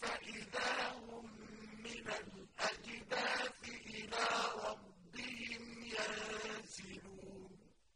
فَإِذَا